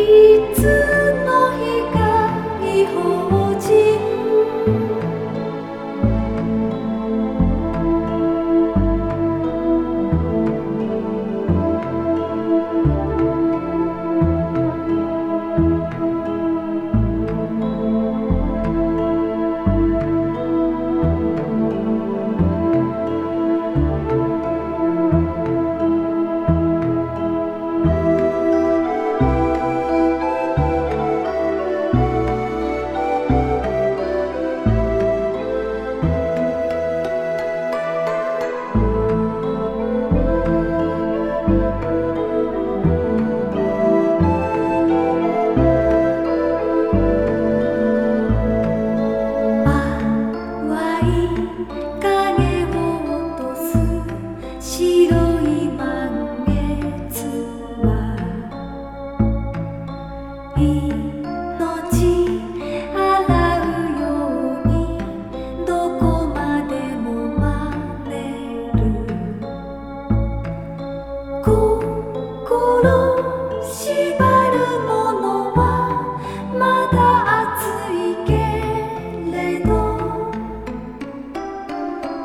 Sweet.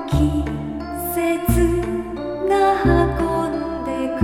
季節が運んでく」